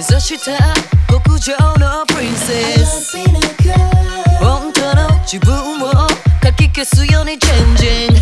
溝した極上のプリンセス本当の自分をかき消すようにチェンジング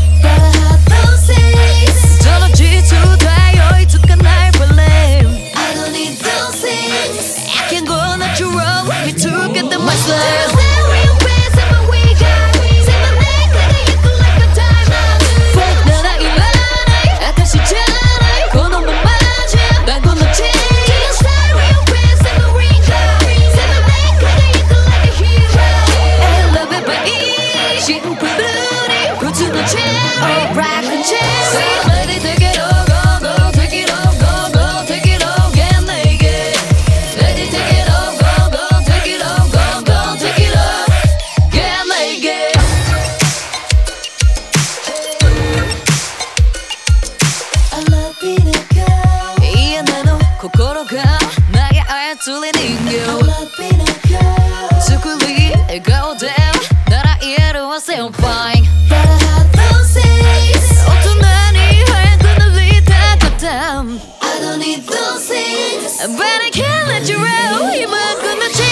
let you roll. Oh, you buck on the chain.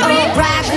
Alright.